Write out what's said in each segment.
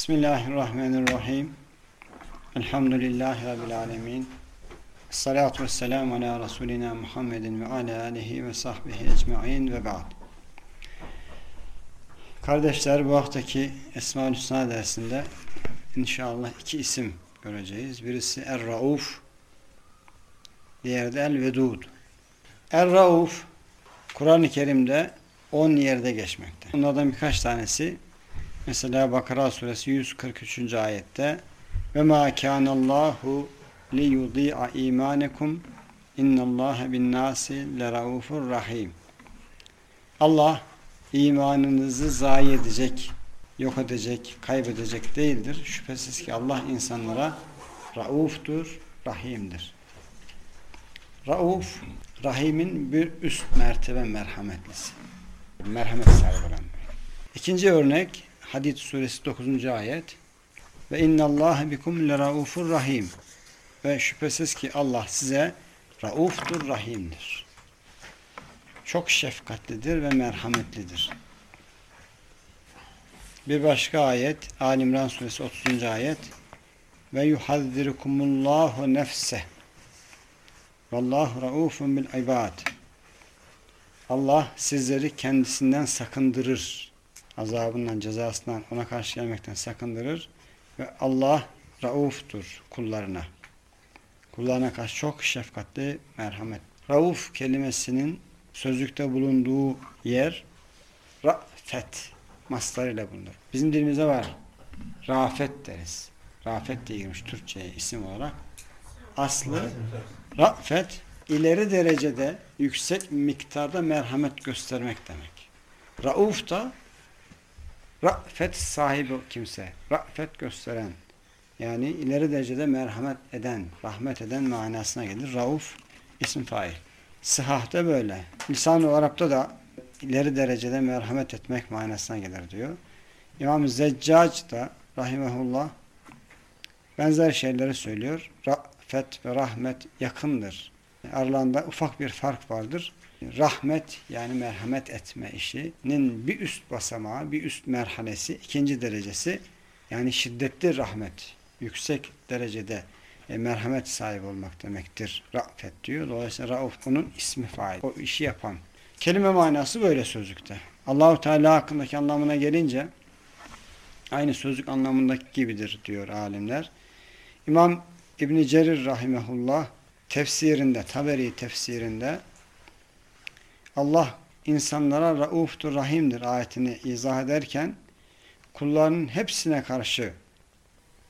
Bismillahirrahmanirrahim. Elhamdülillahi Rabbil alemin. Salatu vesselamu ala Resulina Muhammedin ve ala alihi ve sahbihi ecma'in ve ba'd. Kardeşler bu haftaki Esma-ül Hüsna dersinde inşallah iki isim göreceğiz. Birisi Er-Rauf, diğeri de El-Vedud. Er-Rauf, Kur'an-ı Kerim'de 10 yerde geçmekte. Bunlardan birkaç tanesi mesela Bakara suresi 143. ayette ve ma kanallahu li yudi'a imanekum innallaha bin nasi leraufur rahim. Allah imanınızı zayi edecek, yok edecek, kaybedecek değildir. Şüphesiz ki Allah insanlara rauftur, rahimdir. Rauf, rahimin bir üst mertebe merhametlisi. Merhamet sahibi olan. İkinci örnek Hadid suresi 9. ayet ve innallâhe bikum leraufur rahim ve şüphesiz ki Allah size rauftur, rahimdir. Çok şefkatlidir ve merhametlidir. Bir başka ayet Ali İmran suresi 30. ayet ve yuhazzirukumullahu nefse vallahu raufun bil ibad Allah sizleri kendisinden sakındırır. Azabından, cezasından ona karşı gelmekten sakındırır. Ve Allah rauftur kullarına. Kullarına karşı çok şefkatli, merhamet. Rauf kelimesinin sözlükte bulunduğu yer rafet maslarıyla bulunur. Bizim dilimize var. Rafet deriz. Rafet diye girmiş Türkçe'ye isim olarak. Aslı rafet ileri derecede yüksek miktarda merhamet göstermek demek. Rauf da rafet sahibi kimse. Rafet gösteren. Yani ileri derecede merhamet eden, rahmet eden manasına gelir. Rauf isim fail. Sıhhahte böyle. Lisan-ı Arap'ta da ileri derecede merhamet etmek manasına gelir diyor. İmam Zeccac da rahimehullah benzer şeyleri söylüyor. Rafet ve rahmet yakındır. Aralarında ufak bir fark vardır. Rahmet yani merhamet etme işinin bir üst basamağı, bir üst merhalesi, ikinci derecesi yani şiddetli rahmet, yüksek derecede e, merhamet sahibi olmak demektir. Rafet diyor. Dolayısıyla Rauf onun ismi fail. O işi yapan. Kelime manası böyle sözlükte. Allahu Teala hakkındaki anlamına gelince aynı sözlük anlamındaki gibidir diyor alimler. İmam İbn Cerir rahimehullah tefsirinde, Taberi tefsirinde Allah insanlara rauftur, rahimdir ayetini izah ederken kullarının hepsine karşı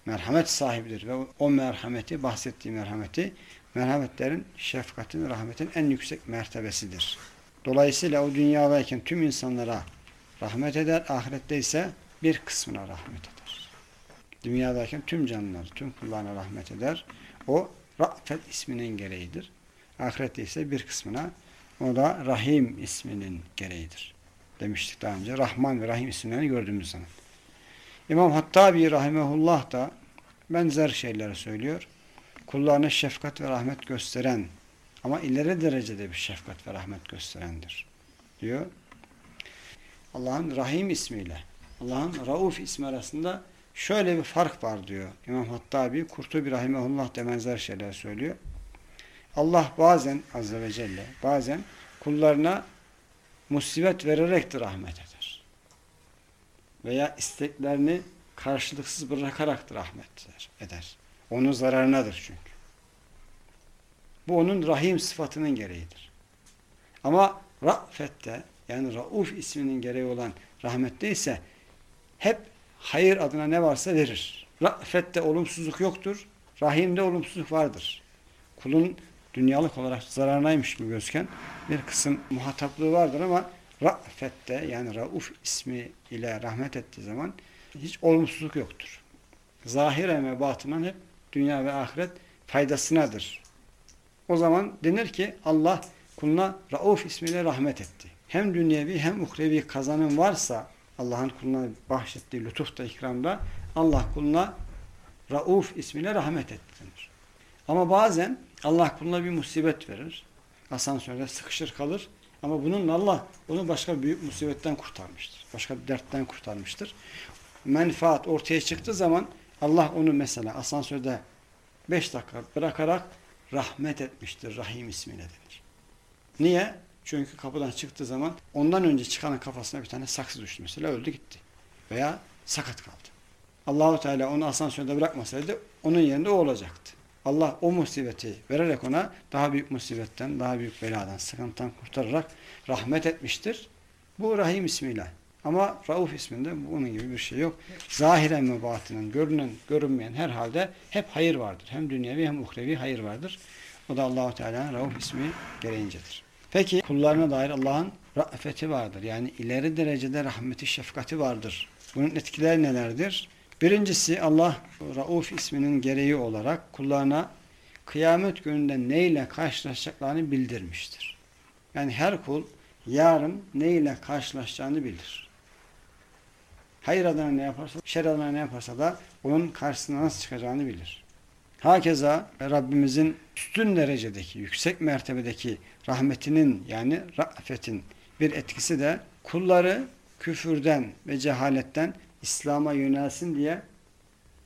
merhamet sahibidir ve o merhameti, bahsettiği merhameti merhametlerin, şefkatin, rahmetin en yüksek mertebesidir. Dolayısıyla o dünyadayken tüm insanlara rahmet eder, ahirette ise bir kısmına rahmet eder. Dünyadayken tüm canlılar, tüm kullarına rahmet eder. O Ra'fet isminin gereğidir. Ahirette ise bir kısmına o da Rahim isminin gereğidir. Demiştik daha önce. Rahman ve Rahim isimlerini gördüğümüz zaman. İmam Hattabi Rahimehullah da benzer şeyleri söylüyor. Kullarına şefkat ve rahmet gösteren ama ileri derecede bir şefkat ve rahmet gösterendir. Diyor. Allah'ın Rahim ismiyle Allah'ın Rauf ismi arasında şöyle bir fark var diyor. İmam Hattabi Kurtubi Rahimehullah da benzer şeyler söylüyor. Allah bazen Azze ve Celle bazen kullarına musibet vererek de rahmet eder. Veya isteklerini karşılıksız bırakarak da rahmet eder. Onun zararınadır çünkü. Bu onun rahim sıfatının gereğidir. Ama ra'fette yani Rauf isminin gereği olan rahmette ise hep hayır adına ne varsa verir. Ra'fette olumsuzluk yoktur. Rahimde olumsuzluk vardır. Kulun dünyalık olarak zararnaymış gibi gözken bir kısım muhataplığı vardır ama Ra'fette yani Rauf ismi ile rahmet ettiği zaman hiç olumsuzluk yoktur. Zahire ve batınan hep dünya ve ahiret faydasınadır. O zaman denir ki Allah kuluna Rauf ismiyle rahmet etti. Hem dünyevi hem uhrevi kazanım varsa Allah'ın kuluna bahşettiği lütufta, ikramda Allah kuluna Rauf ismiyle rahmet etti denir. Ama bazen Allah kuluna bir musibet verir. Asansörde sıkışır kalır. Ama bunun Allah onu başka büyük musibetten kurtarmıştır. Başka bir dertten kurtarmıştır. menfaat ortaya çıktığı zaman Allah onu mesela asansörde 5 dakika bırakarak rahmet etmiştir. Rahim ismiyle denir. Niye? Çünkü kapıdan çıktığı zaman ondan önce çıkanın kafasına bir tane saksı düştü mesela öldü gitti. Veya sakat kaldı. Allahu Teala onu asansörde bırakmasaydı onun yerinde o olacaktı. Allah o musibeti vererek ona daha büyük musibetten, daha büyük beladan, sıkıntıdan kurtararak rahmet etmiştir. Bu Rahim ismiyle. Ama Rauf isminde bunun gibi bir şey yok. Zahiren ve batinen, görünen, görünmeyen her halde hep hayır vardır. Hem dünyevi hem uhrevi hayır vardır. O da Allahu Teala'nın Rauf ismi gereğincedir. Peki kullarına dair Allah'ın rafeti vardır. Yani ileri derecede rahmeti, şefkati vardır. Bunun etkileri nelerdir? Birincisi Allah Rauf isminin gereği olarak kullarına kıyamet gününde neyle karşılaşacaklarını bildirmiştir. Yani her kul yarın neyle karşılaşacağını bilir. Hayır adına ne yaparsa, şer adına ne yaparsa da onun karşısına nasıl çıkacağını bilir. Hakeza Rabbimizin üstün derecedeki, yüksek mertebedeki rahmetinin yani rafetin bir etkisi de kulları küfürden ve cehaletten İslam'a yönelsin diye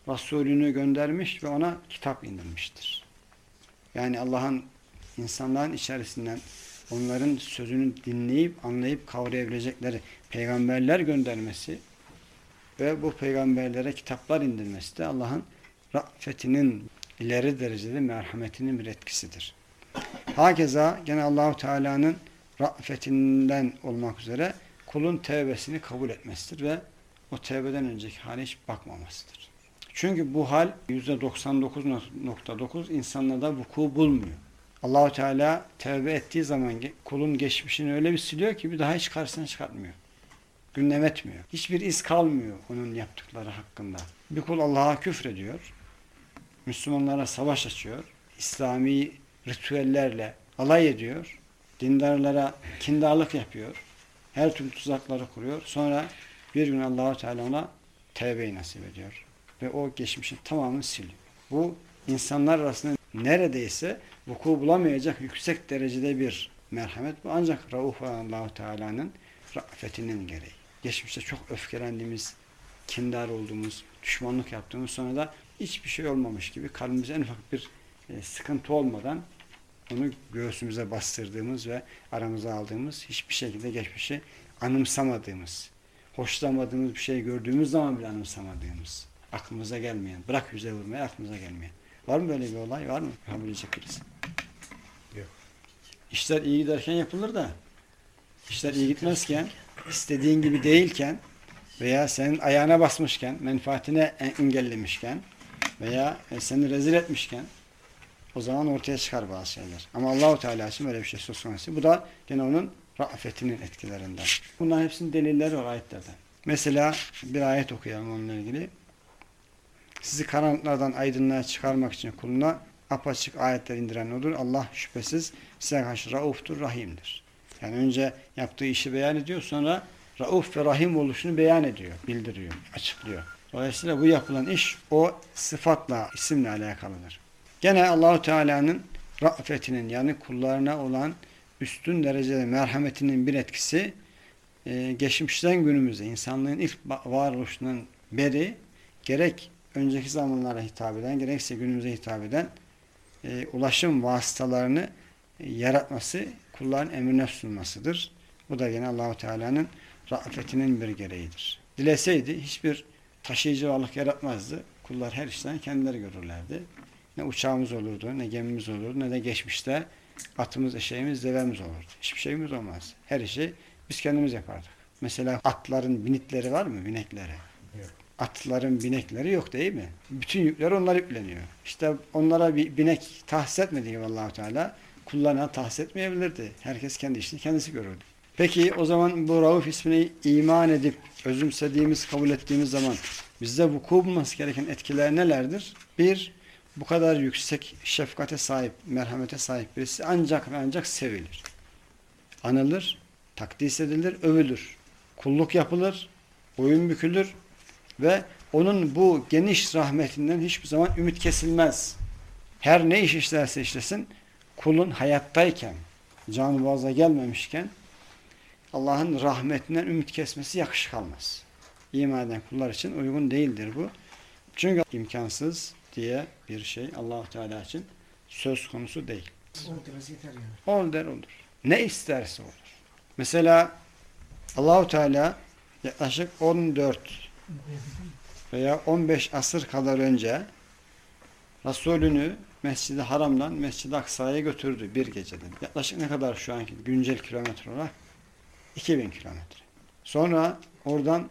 Resulünü göndermiş ve ona kitap indirmiştir. Yani Allah'ın insanların içerisinden onların sözünü dinleyip anlayıp kavrayabilecekleri peygamberler göndermesi ve bu peygamberlere kitaplar indirmesi de Allah'ın rafetinin ileri derecede merhametinin bir etkisidir. Hakeza gene Allahu Teala'nın rafetinden olmak üzere kulun tevbesini kabul etmesidir ve o tevbeden önceki hale hiç bakmamasıdır. Çünkü bu hal %99.9 insanlarda vuku bulmuyor. Allahu Teala tevbe ettiği zaman kulun geçmişini öyle bir siliyor ki bir daha hiç karşısına çıkartmıyor. Gündem etmiyor. Hiçbir iz kalmıyor onun yaptıkları hakkında. Bir kul Allah'a küfrediyor. Müslümanlara savaş açıyor. İslami ritüellerle alay ediyor. Dindarlara kindarlık yapıyor. Her türlü tuzakları kuruyor. Sonra bir gün Allahu Teala ona tevbeyi nasip ediyor. Ve o geçmişin tamamını siliyor. Bu insanlar arasında neredeyse vuku bulamayacak yüksek derecede bir merhamet bu. Ancak Rauf Allahu Teala'nın rafetinin gereği. Geçmişte çok öfkelendiğimiz, kindar olduğumuz, düşmanlık yaptığımız sonra da hiçbir şey olmamış gibi kalbimize en ufak bir e, sıkıntı olmadan onu göğsümüze bastırdığımız ve aramıza aldığımız hiçbir şekilde geçmişi anımsamadığımız, hoşlanmadığımız bir şey gördüğümüz zaman bile anımsamadığımız, aklımıza gelmeyen, bırak yüze vurmaya aklımıza gelmeyen. Var mı böyle bir olay? Var mı? Yapabilecek birisi. Yok. İşler iyi giderken yapılır da işler iyi gitmezken, istediğin gibi değilken veya senin ayağına basmışken, menfaatine engellemişken veya seni rezil etmişken o zaman ortaya çıkar bazı şeyler. Ama Allahu Teala için böyle bir şey söz konusu. Bu da gene onun rafetinin etkilerinden. Bunların hepsinin delilleri var ayetlerden. Mesela bir ayet okuyalım onunla ilgili. Sizi karanlıklardan aydınlığa çıkarmak için kuluna apaçık ayetler indiren odur. Allah şüphesiz size karşı rauftur, rahimdir. Yani önce yaptığı işi beyan ediyor, sonra rauf ve rahim oluşunu beyan ediyor, bildiriyor, açıklıyor. Dolayısıyla bu yapılan iş o sıfatla, isimle alakalıdır. Gene Allahu Teala'nın rafetinin yani kullarına olan üstün derecede merhametinin bir etkisi e, geçmişten günümüze insanlığın ilk varoluşundan beri gerek önceki zamanlara hitap eden gerekse günümüze hitap eden e, ulaşım vasıtalarını e, yaratması kulların emrine sunmasıdır. Bu da yine Allahu Teala'nın rafetinin bir gereğidir. Dileseydi hiçbir taşıyıcı varlık yaratmazdı. Kullar her işten kendileri görürlerdi. Ne uçağımız olurdu, ne gemimiz olurdu, ne de geçmişte atımız, eşeğimiz, devemiz olurdu. Hiçbir şeyimiz olmaz. Her işi biz kendimiz yapardık. Mesela atların binitleri var mı? Binekleri. Yok. Atların binekleri yok değil mi? Bütün yükler onlar yükleniyor. İşte onlara bir binek tahsis etmediği gibi allah Teala kullarına tahsis etmeyebilirdi. Herkes kendi işini kendisi görürdü. Peki o zaman bu Rauf ismini iman edip özümsediğimiz, kabul ettiğimiz zaman bizde vuku bulması gereken etkiler nelerdir? Bir, bu kadar yüksek şefkate sahip, merhamete sahip birisi ancak ve ancak sevilir. Anılır, takdis edilir, övülür. Kulluk yapılır, boyun bükülür ve onun bu geniş rahmetinden hiçbir zaman ümit kesilmez. Her ne iş işlerse işlesin, kulun hayattayken, canı boğaza gelmemişken Allah'ın rahmetinden ümit kesmesi yakışık almaz. iman eden kullar için uygun değildir bu. Çünkü imkansız diye bir şey Allahu Teala için söz konusu değil. Ol der olur. Ne isterse olur. Mesela Allahu Teala yaklaşık 14 veya 15 asır kadar önce Resulünü Mescid-i Haram'dan Mescid-i Aksa'ya götürdü bir gecede. Yaklaşık ne kadar şu anki güncel kilometre olarak? 2000 kilometre. Sonra oradan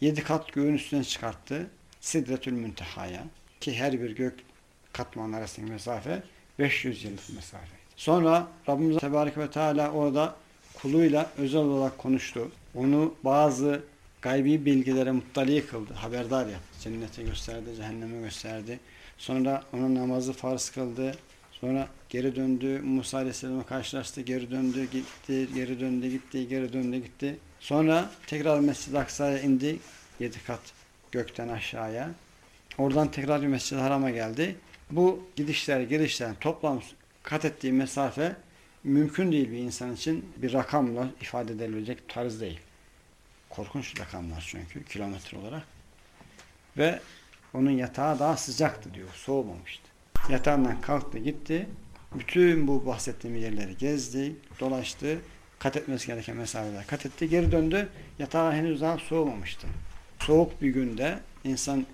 7 kat göğün üstüne çıkarttı. Sidretül Münteha'ya ki her bir gök katman arasındaki mesafe 500 yıllık mesafeydi. Sonra Rabbimiz Tebarek ve Teala orada kuluyla özel olarak konuştu. Onu bazı gaybi bilgilere muttali kıldı, haberdar yaptı. Cennete gösterdi, cehenneme gösterdi. Sonra ona namazı farz kıldı. Sonra geri döndü, Musa Aleyhisselam'a karşılaştı, geri döndü, gitti, geri döndü, gitti, geri döndü, gitti. Sonra tekrar Mescid-i Aksa'ya indi, yedi kat gökten aşağıya. Oradan tekrar Mescid-i Haram'a geldi. Bu gidişler, gelişler toplam kat ettiği mesafe mümkün değil bir insan için bir rakamla ifade edilebilecek tarz değil. Korkunç rakamlar çünkü kilometre olarak. Ve onun yatağı daha sıcaktı diyor. Soğumamıştı. Yatağından kalktı gitti. Bütün bu bahsettiğim yerleri gezdi, dolaştı. Kat etmesi gereken mesafeler kat etti. Geri döndü. Yatağı henüz daha soğumamıştı. Soğuk bir günde insan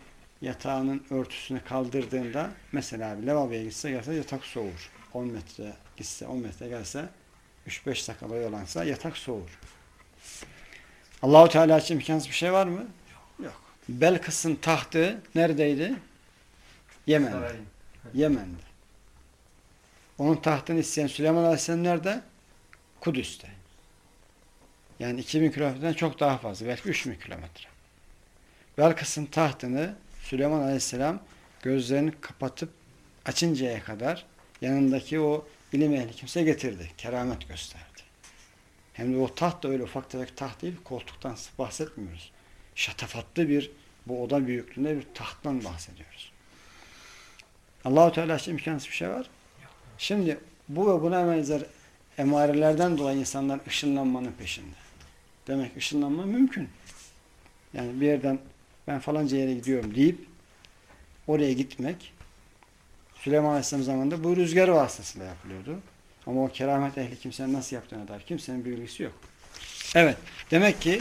yatağının örtüsünü kaldırdığında mesela bir lavaboya gitse gelse yatak soğur. 10 metre gitse 10 metre gelse 3-5 dakika yolansa yatak soğur. Allahu Teala için imkansız bir şey var mı? Yok. Belkıs'ın tahtı neredeydi? Yemen'de. Yemen'de. Onun tahtını isteyen Süleyman Aleyhisselam nerede? Kudüs'te. Yani 2000 kilometreden çok daha fazla. Belki 3000 kilometre. Belkıs'ın tahtını Süleyman Aleyhisselam gözlerini kapatıp açıncaya kadar yanındaki o ilim ehli kimse getirdi. Keramet gösterdi. Hem de o taht da öyle ufak tefek taht değil, koltuktan bahsetmiyoruz. Şatafatlı bir, bu oda büyüklüğünde bir tahttan bahsediyoruz. Allahu Teala için imkansız bir şey var. Şimdi bu ve buna benzer emarelerden dolayı insanlar ışınlanmanın peşinde. Demek ışınlanma mümkün. Yani bir yerden ben falanca yere gidiyorum deyip oraya gitmek Süleyman Aleyhisselam zamanında bu rüzgar vasıtasıyla yapılıyordu. Ama o keramet ehli kimsenin nasıl yaptığına dair kimsenin bir bilgisi yok. Evet. Demek ki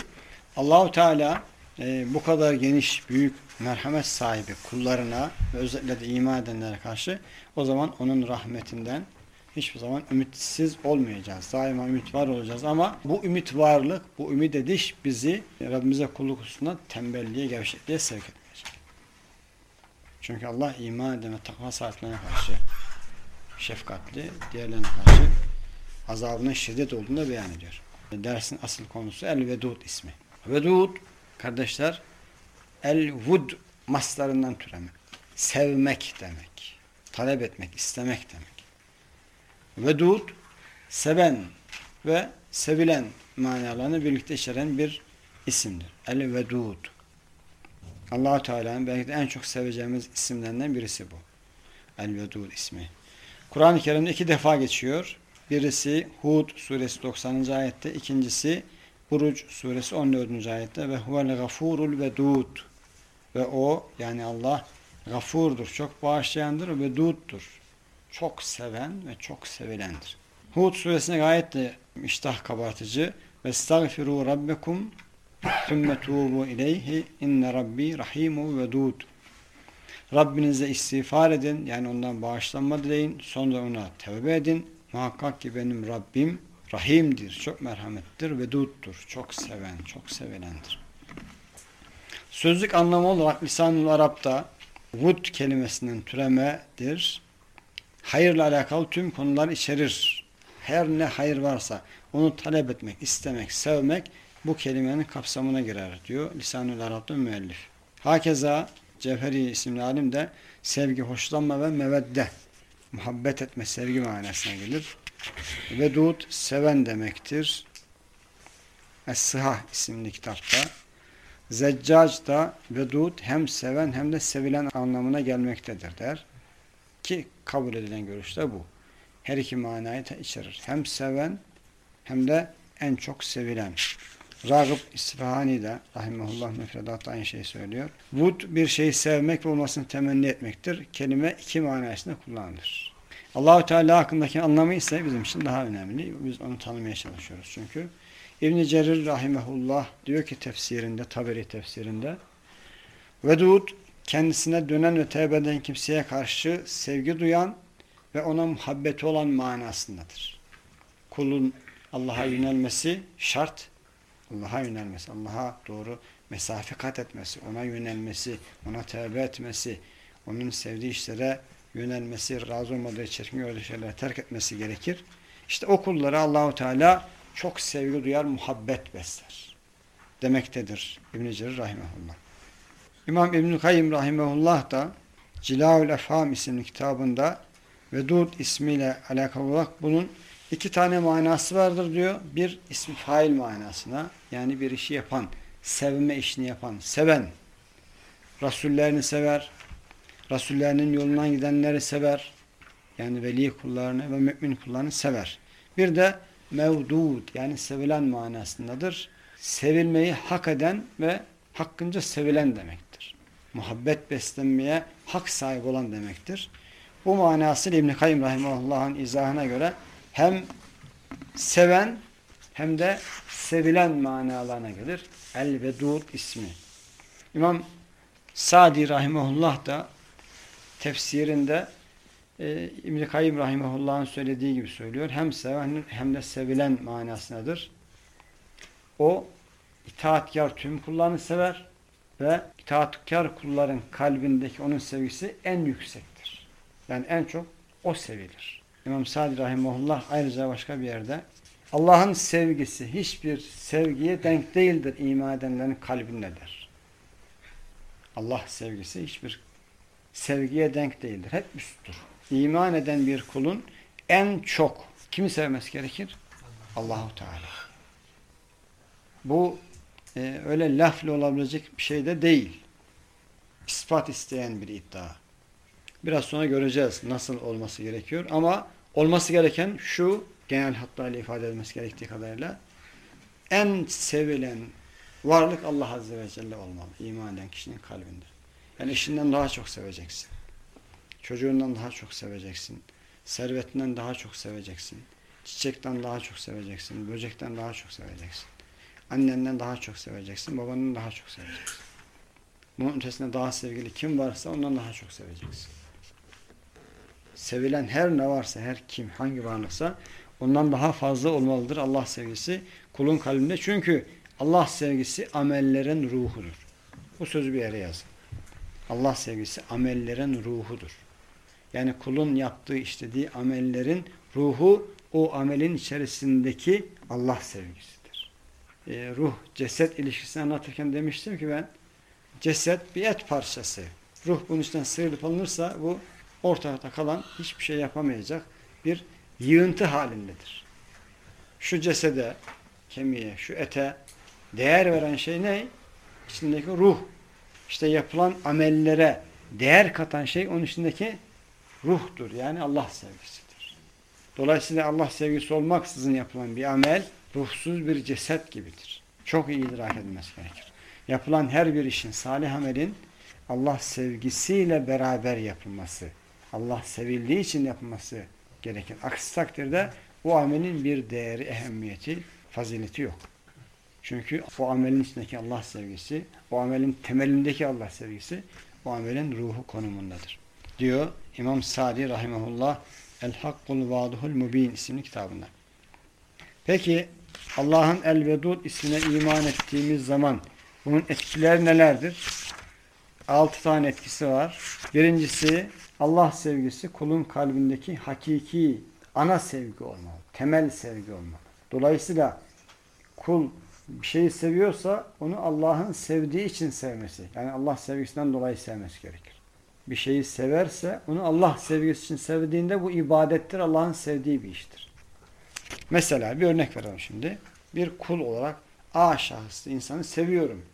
Allahu Teala e, bu kadar geniş, büyük merhamet sahibi kullarına ve özellikle de iman edenlere karşı o zaman onun rahmetinden hiçbir zaman ümitsiz olmayacağız. Daima ümit var olacağız ama bu ümit varlık, bu ümit ediş bizi Rabbimize kulluk hususunda tembelliğe, gevşekliğe sevk etmeyecek. Çünkü Allah iman eden ve takva sahiplerine karşı şefkatli, diğerlerine karşı azabının şiddet olduğunu da beyan ediyor. Dersin asıl konusu El-Vedud ismi. Vedud kardeşler El-Vud maslarından türeme. Sevmek demek. Talep etmek, istemek demek. Vedud seven ve sevilen manalarını birlikte içeren bir isimdir. El-Vedud. allah Teala'nın belki de en çok seveceğimiz isimlerinden birisi bu. El-Vedud ismi. Kur'an-ı Kerim'de iki defa geçiyor. Birisi Hud suresi 90. ayette, ikincisi Buruc suresi 14. ayette ve huvel gafurul vedud ve o yani Allah gafurdur, çok bağışlayandır ve duddur. Çok seven ve çok sevilendir. Hud suresine gayet de iştah kabartıcı ve estağfiru rabbekum thumme tuğbu ileyhi inne rabbi rahimu vedud. Rabbinize istiğfar edin. Yani ondan bağışlanma dileyin. Sonra ona tevbe edin. Muhakkak ki benim Rabbim rahimdir. Çok merhamettir. Veduttur. Çok seven, çok sevilendir. Sözlük anlamı olarak lisan-ı Arap'ta vud kelimesinden türemedir. Hayırla alakalı tüm konular içerir. Her ne hayır varsa onu talep etmek, istemek, sevmek bu kelimenin kapsamına girer diyor Lisan-ı Arap'ta müellif. Hakeza Cevheri isimli alim de sevgi, hoşlanma ve mevedde muhabbet etme, sevgi manasına gelir. Vedud seven demektir. Es-Sıhah isimli kitapta. Zeccac da vedud hem seven hem de sevilen anlamına gelmektedir der. Ki kabul edilen görüş de bu. Her iki manayı içerir. Hem seven hem de en çok sevilen. Ragıp İsfahani de rahimahullah müfredatta aynı şeyi söylüyor. Vud bir şeyi sevmek ve olmasını temenni etmektir. Kelime iki manasında kullanılır. Allahu Teala hakkındaki anlamı ise bizim için daha önemli. Biz onu tanımaya çalışıyoruz çünkü. İbn Cerir rahimehullah diyor ki tefsirinde, Taberi tefsirinde Vedud kendisine dönen ve tevbe eden kimseye karşı sevgi duyan ve ona muhabbeti olan manasındadır. Kulun Allah'a yönelmesi şart. Allah'a yönelmesi, Allah'a doğru mesafe kat etmesi, ona yönelmesi, ona tevbe etmesi, onun sevdiği işlere yönelmesi, razı olmadığı çirkin öyle şeyleri terk etmesi gerekir. İşte o kullara Allahu Teala çok sevgi duyar, muhabbet besler. Demektedir İbn-i Cerir Rahimahullah. İmam İbn-i Kayyum Rahimahullah da Cilaül Efham isimli kitabında Vedud ismiyle alakalı olarak bunun iki tane manası vardır diyor. Bir ismi fail manasına yani bir işi yapan, sevme işini yapan, seven, Rasullerini sever, Rasullerinin yolundan gidenleri sever. Yani veli kullarını ve mümin kullarını sever. Bir de mevdud yani sevilen manasındadır. Sevilmeyi hak eden ve hakkınca sevilen demektir. Muhabbet beslenmeye hak sahibi olan demektir. Bu manası İbn-i Kayyum Rahimahullah'ın izahına göre hem seven hem de sevilen manalarına gelir. El-Vedud ismi. İmam Sadi Rahimahullah da tefsirinde e, İbn-i Kayyum Rahimahullah'ın söylediği gibi söylüyor. Hem seven hem de sevilen manasındadır. O itaatkar tüm kullarını sever ve itaatkar kulların kalbindeki onun sevgisi en yüksektir. Yani en çok o sevilir. İmam Sadi Rahimahullah ayrıca başka bir yerde Allah'ın sevgisi hiçbir sevgiye denk değildir iman edenlerin kalbinde der. Allah sevgisi hiçbir sevgiye denk değildir. Hep üsttür. İman eden bir kulun en çok kimi sevmesi gerekir? Allahu Teala. Bu e, öyle lafla olabilecek bir şey de değil. İspat isteyen bir iddia. Biraz sonra göreceğiz nasıl olması gerekiyor. Ama olması gereken şu, genel hatlarıyla ifade edilmesi gerektiği kadarıyla en sevilen varlık Allah Azze ve Celle olmalı. İman eden kişinin kalbinde. Yani eşinden daha çok seveceksin. Çocuğundan daha çok seveceksin. Servetinden daha çok seveceksin. Çiçekten daha çok seveceksin. Böcekten daha çok seveceksin. Annenden daha çok seveceksin. Babanın daha çok seveceksin. Bunun ötesinde daha sevgili kim varsa ondan daha çok seveceksin. Sevilen her ne varsa, her kim, hangi varlıksa ondan daha fazla olmalıdır Allah sevgisi kulun kalbinde. Çünkü Allah sevgisi amellerin ruhudur. Bu sözü bir yere yazın. Allah sevgisi amellerin ruhudur. Yani kulun yaptığı, işlediği amellerin ruhu o amelin içerisindeki Allah sevgisidir. E, ruh, ceset ilişkisini anlatırken demiştim ki ben ceset bir et parçası. Ruh bunun içinden sıyrılıp alınırsa bu ortada kalan hiçbir şey yapamayacak bir yığıntı halindedir. Şu cesede, kemiğe, şu ete değer veren şey ne? İçindeki ruh. İşte yapılan amellere değer katan şey onun içindeki ruhtur. Yani Allah sevgisidir. Dolayısıyla Allah sevgisi olmaksızın yapılan bir amel ruhsuz bir ceset gibidir. Çok iyi idrak edilmesi gerekir. Yapılan her bir işin, salih amelin Allah sevgisiyle beraber yapılması, Allah sevildiği için yapılması gerekir. Aksi takdirde o amelin bir değeri, ehemmiyeti, fazileti yok. Çünkü o amelin içindeki Allah sevgisi, o amelin temelindeki Allah sevgisi, o amelin ruhu konumundadır. Diyor İmam Sadi Rahimahullah El Hakkul Vaduhul Mubin isimli kitabında. Peki Allah'ın El Vedud ismine iman ettiğimiz zaman bunun etkileri nelerdir? Altı tane etkisi var. Birincisi Allah sevgisi kulun kalbindeki hakiki ana sevgi olmalı. Temel sevgi olmalı. Dolayısıyla kul bir şeyi seviyorsa onu Allah'ın sevdiği için sevmesi. Yani Allah sevgisinden dolayı sevmesi gerekir. Bir şeyi severse onu Allah sevgisi için sevdiğinde bu ibadettir. Allah'ın sevdiği bir iştir. Mesela bir örnek verelim şimdi. Bir kul olarak A şahıslı insanı seviyorum.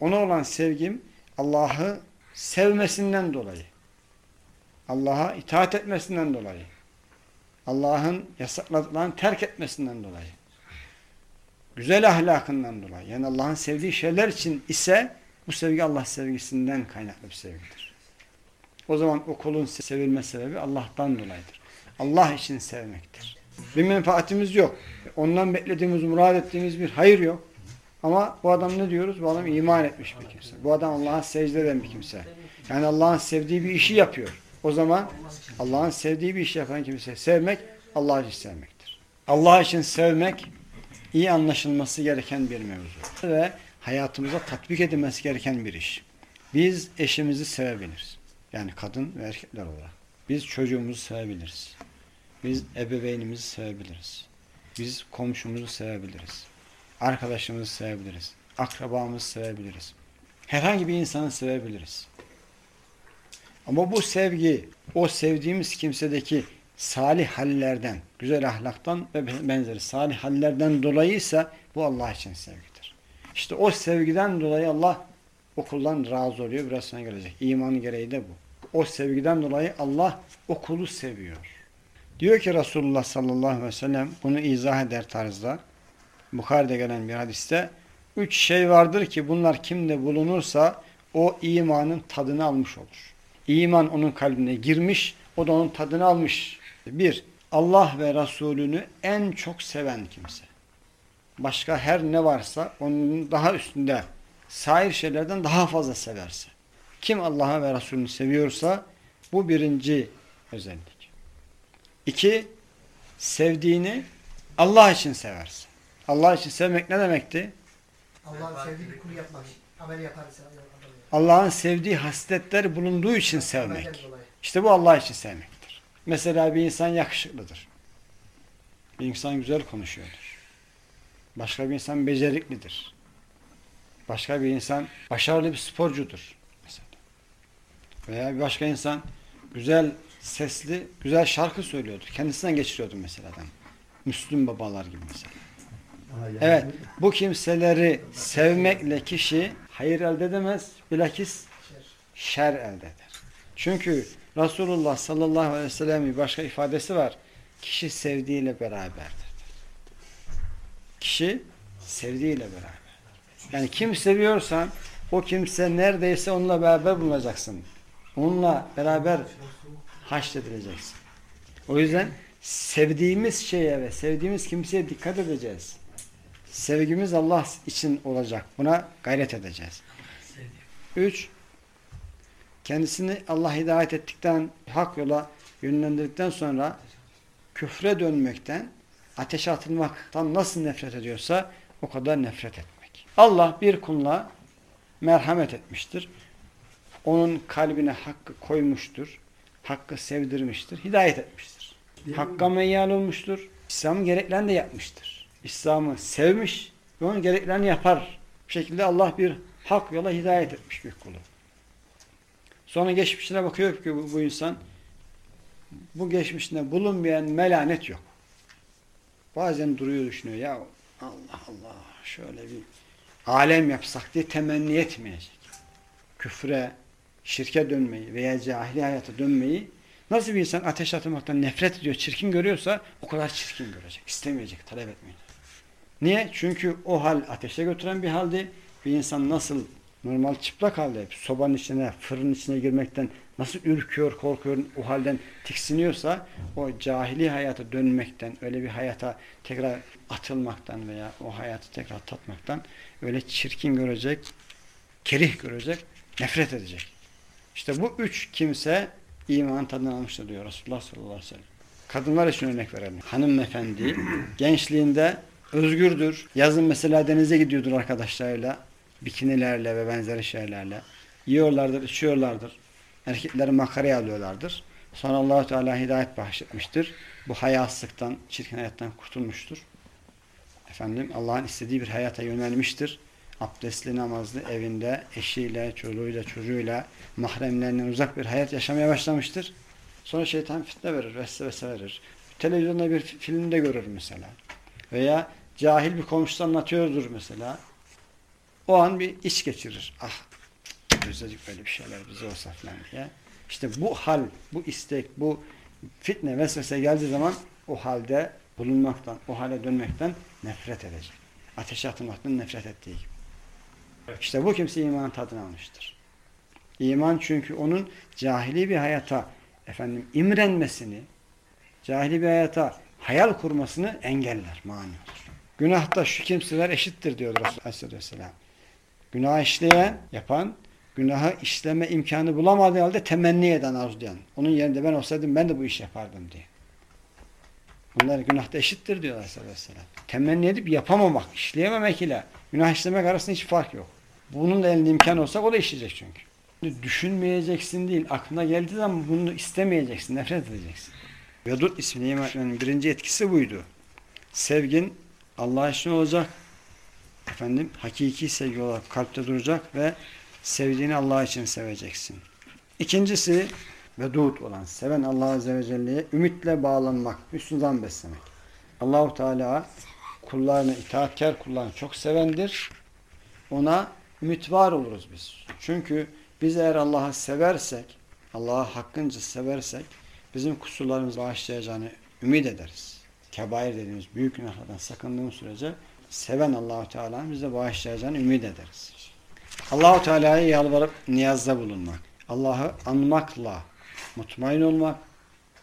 Ona olan sevgim Allah'ı sevmesinden dolayı. Allah'a itaat etmesinden dolayı. Allah'ın yasakladıklarını terk etmesinden dolayı. güzel ahlakından dolayı yani Allah'ın sevdiği şeyler için ise bu sevgi Allah sevgisinden kaynaklı bir sevgidir. O zaman o kulun sevilme sebebi Allah'tan dolayıdır. Allah için sevmektir. Bir menfaatimiz yok. Ondan beklediğimiz, murad ettiğimiz bir hayır yok. Ama bu adam ne diyoruz? Bu adam iman etmiş bir kimse. Bu adam Allah'a secde eden bir kimse. Yani Allah'ın sevdiği bir işi yapıyor. O zaman Allah'ın sevdiği bir işi yapan kimse sevmek Allah için sevmektir. Allah için sevmek iyi anlaşılması gereken bir mevzu. Ve hayatımıza tatbik edilmesi gereken bir iş. Biz eşimizi sevebiliriz. Yani kadın ve erkekler olarak. Biz çocuğumuzu sevebiliriz. Biz ebeveynimizi sevebiliriz. Biz komşumuzu sevebiliriz. Arkadaşımızı sevebiliriz. Akrabamızı sevebiliriz. Herhangi bir insanı sevebiliriz. Ama bu sevgi, o sevdiğimiz kimsedeki salih hallerden, güzel ahlaktan ve benzeri salih hallerden dolayıysa bu Allah için sevgidir. İşte o sevgiden dolayı Allah o kuldan razı oluyor. Biraz sonra gelecek. İmanın gereği de bu. O sevgiden dolayı Allah o kulu seviyor. Diyor ki Resulullah sallallahu aleyhi ve sellem bunu izah eder tarzda. Bukhari'de gelen bir hadiste üç şey vardır ki bunlar kimde bulunursa o imanın tadını almış olur. İman onun kalbine girmiş, o da onun tadını almış. Bir, Allah ve Resulünü en çok seven kimse. Başka her ne varsa onun daha üstünde sair şeylerden daha fazla severse. Kim Allah'a ve Resulünü seviyorsa bu birinci özellik. İki, sevdiğini Allah için severse. Allah için sevmek ne demekti? Allah'ın sevdiği kulu yapmak. Amel yaparsa. Allah'ın sevdiği hasletler bulunduğu için sevmek. İşte bu Allah için sevmektir. Mesela bir insan yakışıklıdır. Bir insan güzel konuşuyordur. Başka bir insan beceriklidir. Başka bir insan başarılı bir sporcudur. Mesela. Veya bir başka insan güzel sesli, güzel şarkı söylüyordur. Kendisinden geçiriyordur mesela adam. Müslüm babalar gibi mesela. Evet, bu kimseleri sevmekle kişi hayır elde edemez, bilakis şer elde eder. Çünkü Resulullah sallallahu aleyhi ve sellem'in başka ifadesi var. Kişi sevdiğiyle beraberdir. Kişi sevdiğiyle beraber. Yani kim seviyorsan o kimse neredeyse onunla beraber bulunacaksın. Onunla beraber haşredileceksin. O yüzden sevdiğimiz şeye ve sevdiğimiz kimseye dikkat edeceğiz. Sevgimiz Allah için olacak. Buna gayret edeceğiz. Üç, kendisini Allah hidayet ettikten, hak yola yönlendirdikten sonra küfre dönmekten, ateşe atılmaktan nasıl nefret ediyorsa o kadar nefret etmek. Allah bir kuluna merhamet etmiştir. Onun kalbine hakkı koymuştur. Hakkı sevdirmiştir. Hidayet etmiştir. Hakka meyyal olmuştur. İslam'ın gereklerini de yapmıştır. İslam'ı sevmiş ve onun gereklerini yapar. Bir şekilde Allah bir hak yola hidayet etmiş bir kulu. Sonra geçmişine bakıyor ki bu, bu insan bu geçmişinde bulunmayan melanet yok. Bazen duruyor düşünüyor ya Allah Allah şöyle bir alem yapsak diye temenni etmeyecek. Küfre, şirke dönmeyi veya cahili hayata dönmeyi nasıl bir insan ateş atmaktan nefret ediyor, çirkin görüyorsa o kadar çirkin görecek. istemeyecek, talep etmeyecek. Niye? Çünkü o hal ateşe götüren bir halde bir insan nasıl normal çıplak halde sobanın içine, fırının içine girmekten nasıl ürküyor, korkuyor, o halden tiksiniyorsa o cahili hayata dönmekten, öyle bir hayata tekrar atılmaktan veya o hayatı tekrar tatmaktan öyle çirkin görecek, kerih görecek, nefret edecek. İşte bu üç kimse iman tadını almıştır diyor Resulullah sallallahu aleyhi ve sellem. Kadınlar için örnek verelim. Hanımefendi gençliğinde özgürdür. Yazın mesela denize gidiyordur arkadaşlarıyla bikinilerle ve benzeri şeylerle. Yiyorlardır, içiyorlardır. Erkekleri makaraya alıyorlardır. Sonra allah Teala hidayet bahşetmiştir. Bu hayasızlıktan, çirkin hayattan kurtulmuştur. Efendim Allah'ın istediği bir hayata yönelmiştir. Abdestli, namazlı, evinde, eşiyle, çoluğuyla, çocuğuyla, mahremlerinden uzak bir hayat yaşamaya başlamıştır. Sonra şeytan fitne verir, vesvese verir. Televizyonda bir filmde görür mesela. Veya cahil bir komşusu anlatıyordur mesela. O an bir iç geçirir. Ah özledik böyle bir şeyler bize olsa falan diye. İşte bu hal, bu istek, bu fitne vesvese geldiği zaman o halde bulunmaktan, o hale dönmekten nefret edecek. ateşe atılmaktan nefret ettiği gibi. İşte bu kimse imanın tadını almıştır. İman çünkü onun cahili bir hayata efendim imrenmesini, cahili bir hayata hayal kurmasını engeller, mani olur. Günahta şu kimseler eşittir diyor Resulullah Aleyhisselam. Günah işleyen, yapan, günahı işleme imkanı bulamadığı halde temenni eden, arzulayan. Onun yerinde ben olsaydım ben de bu işi yapardım diye. Bunlar günahta eşittir diyor Aleyhisselam. Temenni edip yapamamak, işleyememek ile günah işlemek arasında hiç fark yok. Bunun da elinde imkan olsa o da işleyecek çünkü. Düşünmeyeceksin değil, aklına geldiği zaman bunu istemeyeceksin, nefret edeceksin. Vedud ismini etmenin birinci etkisi buydu. Sevgin Allah için olacak. Efendim hakiki sevgi olarak kalpte duracak ve sevdiğini Allah için seveceksin. İkincisi vedud olan, seven Allah Azze ve Celle'ye ümitle bağlanmak, hüsnüden beslemek. Allahu Teala kullarını, itaatkar kullarını çok sevendir. Ona ümit var oluruz biz. Çünkü biz eğer Allah'ı seversek, Allah'ı hakkınca seversek bizim kusurlarımızı bağışlayacağını ümit ederiz. Kebair dediğimiz büyük günahlardan sakındığımız sürece seven Allahu Teala'nın bize bağışlayacağını ümit ederiz. Allahu Teala'ya yalvarıp niyazda bulunmak, Allah'ı anmakla mutmain olmak,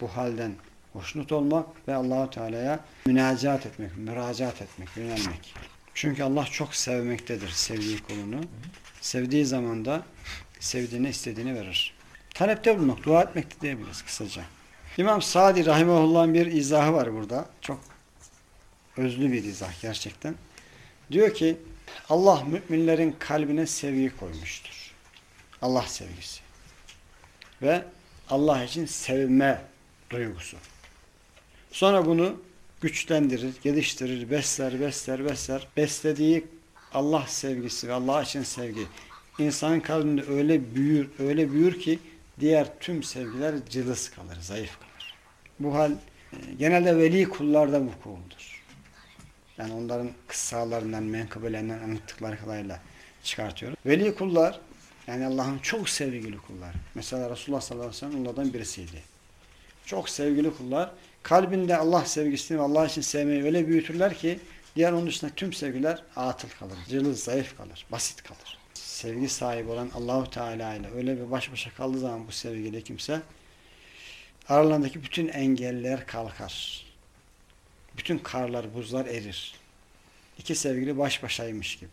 bu halden hoşnut olmak ve Allahu Teala'ya münacat etmek, müracaat etmek, yönelmek. Çünkü Allah çok sevmektedir sevdiği kulunu. Sevdiği zaman da sevdiğine istediğini verir. Talepte bulunmak, dua etmek de diyebiliriz kısaca. İmam Sadi Rahimahullah'ın bir izahı var burada. Çok özlü bir izah gerçekten. Diyor ki Allah müminlerin kalbine sevgi koymuştur. Allah sevgisi. Ve Allah için sevme duygusu. Sonra bunu güçlendirir, geliştirir, besler, besler, besler. Beslediği Allah sevgisi ve Allah için sevgi insanın kalbinde öyle büyür, öyle büyür ki diğer tüm sevgiler cılız kalır, zayıf kalır. Bu hal e, genelde veli kullarda vukuundur. Yani onların kıssalarından, menkıbelerinden anlattıkları kadarıyla çıkartıyoruz. Veli kullar, yani Allah'ın çok sevgili kullar. Mesela Resulullah sallallahu aleyhi ve sellem onlardan birisiydi. Çok sevgili kullar, kalbinde Allah sevgisini ve Allah için sevmeyi öyle büyütürler ki, diğer onun dışında tüm sevgiler atıl kalır, cılız, zayıf kalır, basit kalır. Sevgi sahibi olan Allahu Teala ile öyle bir baş başa kaldığı zaman bu sevgili kimse, aralarındaki bütün engeller kalkar. Bütün karlar, buzlar erir. İki sevgili baş başaymış gibi.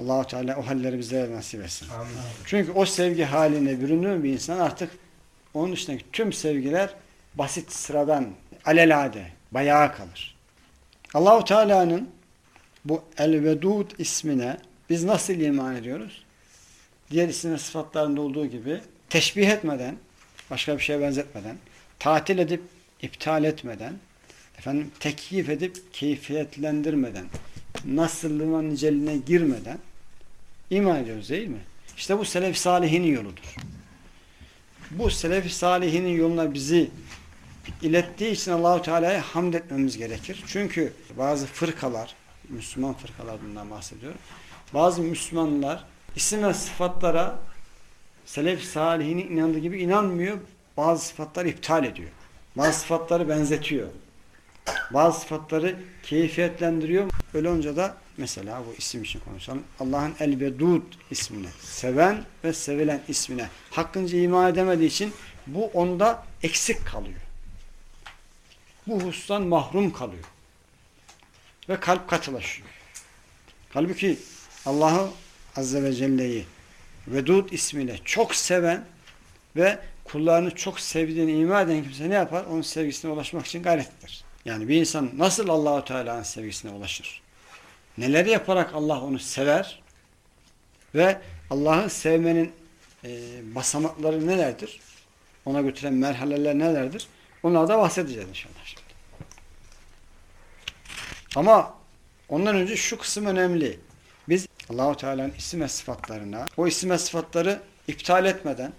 Allahu Teala o halleri bize nasip etsin. Amin. Çünkü o sevgi haline büründüğü bir insan artık onun dışındaki tüm sevgiler basit, sıradan, alelade, bayağı kalır. Allahu Teala'nın bu El-Vedud ismine biz nasıl iman ediyoruz? Diğer isim ve sıfatlarında olduğu gibi teşbih etmeden, başka bir şeye benzetmeden, tatil edip iptal etmeden, efendim tekyif edip keyfiyetlendirmeden, nasıllığına niceliğine girmeden iman ediyoruz değil mi? İşte bu selef salihinin yoludur. Bu selef salihinin yoluna bizi ilettiği için Allahu Teala'ya hamd etmemiz gerekir. Çünkü bazı fırkalar, Müslüman fırkalar bundan bahsediyorum. Bazı Müslümanlar isim ve sıfatlara selef salihinin inandığı gibi inanmıyor. Bazı sıfatları iptal ediyor. Bazı sıfatları benzetiyor. Bazı sıfatları keyfiyetlendiriyor. Öyle olunca da mesela bu isim için konuşalım. Allah'ın El-Vedud ismine, seven ve sevilen ismine hakkınca iman edemediği için bu onda eksik kalıyor. Bu husustan mahrum kalıyor. Ve kalp katılaşıyor. Halbuki Allah'ı Azze ve Celle'yi Vedud ismiyle çok seven ve kullarını çok sevdiğini ima eden kimse ne yapar? Onun sevgisine ulaşmak için gayret eder. Yani bir insan nasıl Allahu Teala'nın sevgisine ulaşır? Neler yaparak Allah onu sever? Ve Allah'ı sevmenin e, basamakları nelerdir? Ona götüren merhaleler nelerdir? Onlardan bahsedeceğiz inşallah. Ama ondan önce şu kısım önemli. Biz Allahu Teala'nın isim ve sıfatlarına, o isim ve sıfatları iptal etmeden,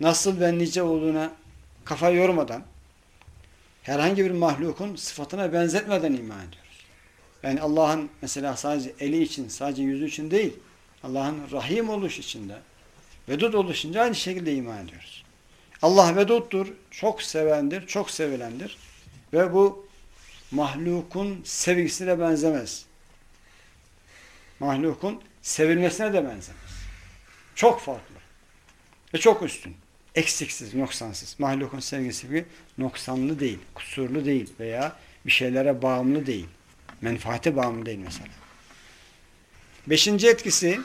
nasıl ve nice olduğuna kafa yormadan, herhangi bir mahlukun sıfatına benzetmeden iman ediyoruz. Yani Allah'ın mesela sadece eli için, sadece yüzü için değil, Allah'ın rahim oluş içinde, vedud oluşunca aynı şekilde iman ediyoruz. Allah veduddur, çok sevendir, çok sevilendir ve bu mahlukun sevgisine benzemez. Mahlukun sevilmesine de benzemez. Çok farklı. Ve çok üstün. Eksiksiz, noksansız. Mahlukun sevgisi gibi noksanlı değil, kusurlu değil veya bir şeylere bağımlı değil. Menfaate bağımlı değil mesela. Beşinci etkisi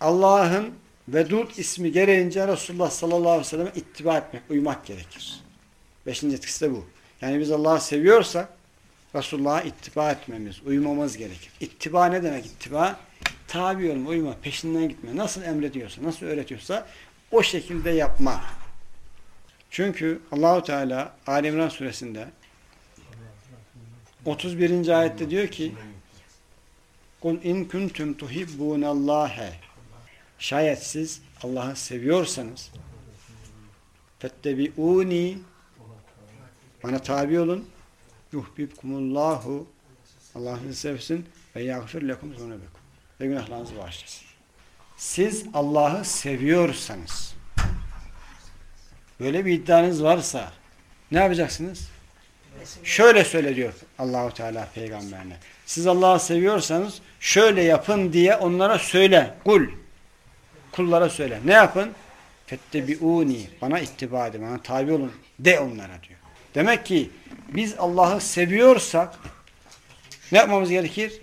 Allah'ın Vedud ismi gereğince Resulullah sallallahu aleyhi ve selleme ittiba etmek, uymak gerekir. Beşinci etkisi de bu. Yani biz Allah'ı seviyorsak Resulullah'a ittiba etmemiz, uymamız gerekir. İttiba ne demek ittiba? Tabi olma, uyma, peşinden gitme. Nasıl emrediyorsa, nasıl öğretiyorsa o şekilde yapma. Çünkü Allahu Teala Ali İmran suresinde 31. ayette diyor ki Kul in kuntum tuhibbunallâhe Şayet siz Allah'ı seviyorsanız fettebi'uni bana tabi olun yuhbibkumullahu Allah sizi sevsin ve yagfir lekum zunubekum ve günahlarınızı bağışlasın. Siz Allah'ı seviyorsanız böyle bir iddianız varsa ne yapacaksınız? Şöyle söyle diyor Allahu Teala peygamberine. Siz Allah'ı seviyorsanız şöyle yapın diye onlara söyle. Kul. Kullara söyle. Ne yapın? Fettebiuni. Bana ittiba edin. Bana tabi olun. De onlara diyor. Demek ki biz Allah'ı seviyorsak ne yapmamız gerekir?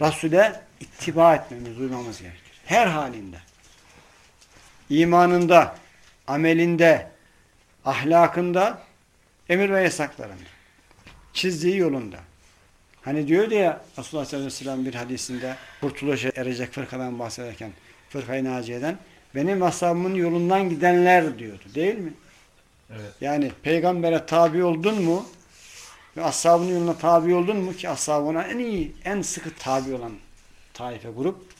Resul'e ittiba etmemiz, uymamız gerekir. Her halinde. İmanında, amelinde, ahlakında, emir ve yasaklarında. Çizdiği yolunda. Hani diyordu ya Resulullah sallallahu aleyhi ve sellem bir hadisinde kurtuluşa erecek fırkadan bahsederken fırkayı naciyeden benim ashabımın yolundan gidenler diyordu. Değil mi? Evet. Yani peygambere tabi oldun mu ve ashabının yoluna tabi oldun mu ki ashabına en iyi, en sıkı tabi olan taife grup